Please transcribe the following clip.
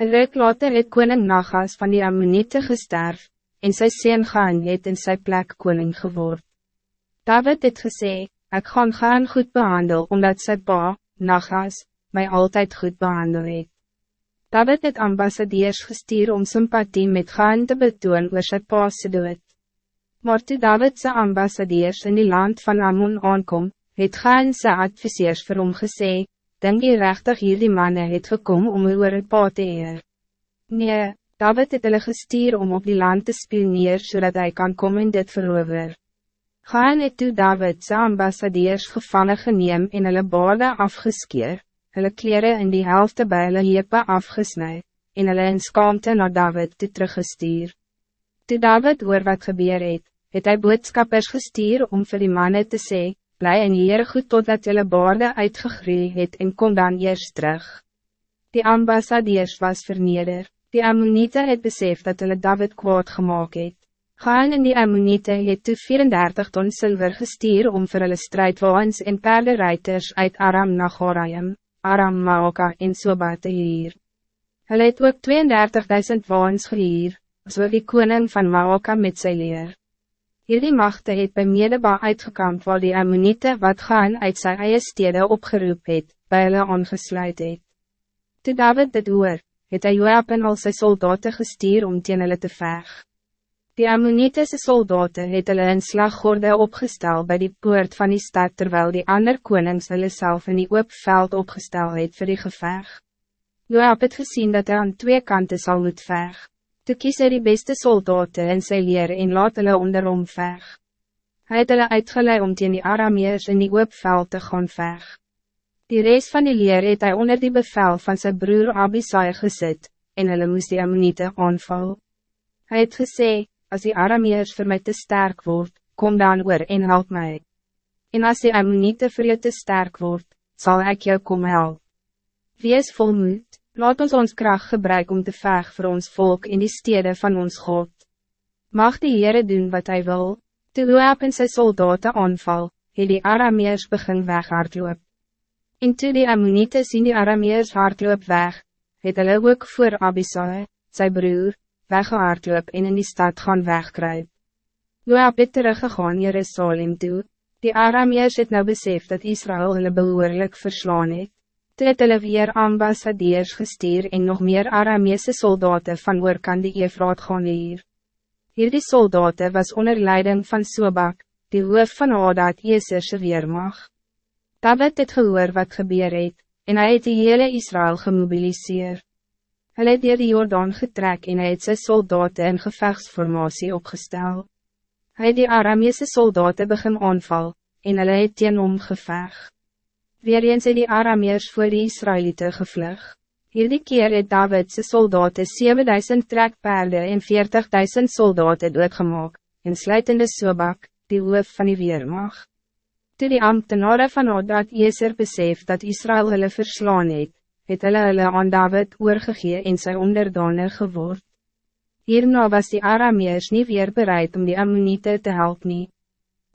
Een ruk later het koning Nagas van die Ammonite gesterf, en sy sien gaan het in sy plek koning geword. David het gesê, ik gaan gaan goed behandel, omdat sy pa, Nagas, mij altijd goed behandel het. David het ambassadeurs gestuur om sympathie met gaan te betoon oor sy pa se dood. Maar toe David sy ambassadeurs in die land van Ammon aankom, het gaan sy adviseurs vir hom gesê, denk je rechtig hier die manne het gekom om oor het pa te eer. Nee, David het hulle gestuur om op die land te spioneer, zodat hij kan komen en dit verover. Gaan het toe David sy ambassadeurs gevangen geneem en hulle baarde afgeskeer, hulle kleren in die helft by hulle hepe afgesnij, en hulle in skaamte naar David toe teruggestuur. Toe David oor wat gebeur het, het hy boodskappers gestuur om vir die manne te sê, bly in Heere goed totdat jylle baarde uitgegroeid het en kom dan eerst terug. Die ambassadeurs was verneder, die Ammonite het besef dat hulle David kwaad gemaakt het. Gaan in die Ammonite het toe 34 ton zilver gestuur om vir hulle strijdwaans en perderuiters uit Aram na Goraim, Aram Maoka en Soba te hier. Hulle het ook 32.000 waans gehuur, so die koning van Maoka met sy leer. Hierdie machte het by Medeba uitgekamp waar die Ammonite wat gaan uit sy eie stede opgeroep het, by hulle aangesluit het. Toe David dit hoor, het hy Joab en al sy soldaten gestuur om teen hulle te veg. Die Ammonitese soldaten het hulle in slaggorde opgestel bij die poort van die stad terwijl die ander konings hulle self in die oop veld opgestel het vir die geveg. Joab het gezien dat hij aan twee kanten zal moet veg. Toe kies hy die beste soldaten in sy leer en laat hulle onderom veg. Hy het hulle uitgeleid om teen die Arameers in die oopveld te gaan veg. Die rest van die leer het hy onder die bevel van zijn broer Abisai gezet, en hulle moes die Ammonite aanval. Hij het gesê, als die Arameers voor mij te sterk wordt, kom dan oor en help mij. En als die Ammonite voor je te sterk wordt, zal ik jou kom help. Wees volmoed. Laat ons ons kracht gebruiken om te veg voor ons volk in die steden van ons God. Mag die Heere doen wat hij wil, toe Joab en sy soldaten aanval, het die Arameers begin weghardloop. En toe die Ammonite sien die Arameers hardloop weg, het hulle ook voor Abisai, sy broer, weggehardloop en in die stad gaan wegkruip. Joab het teruggegaan Jerusalem toe, die Arameers het nou besef dat Israël hulle behoorlijk verslaan het. Toe het hulle weer ambassadeurs gestuur en nog meer Aramese soldaten van oorkant die Efraat gaan hier. Hierdie soldaten was onder leiding van Sobak, die hoof van Hadad Jeserse weermag. David het gehoor wat gebeur het, en hij het die hele Israël gemobiliseer. Hulle het dier die Jordaan getrek en hy het sy soldaten in gevechtsformatie opgestel. Hij het die Aramese soldaten begin aanval, en hulle het teen hom geveg. Weer eens het die Arameers voor die Israëlieten gevlug. Hierdie keer het Davidse soldaten 7000 trekpaarden en 40.000 soldaten doodgemaak, en sluitende Sobak, die hoof van die Weermag. Toe die ambtenaren van Odat Jeser besef dat Israël hulle verslaan het, het hulle hulle aan David oorgegee en sy onderdane geword. Hierna was die Arameers niet weer bereid om die Ammonite te helpen.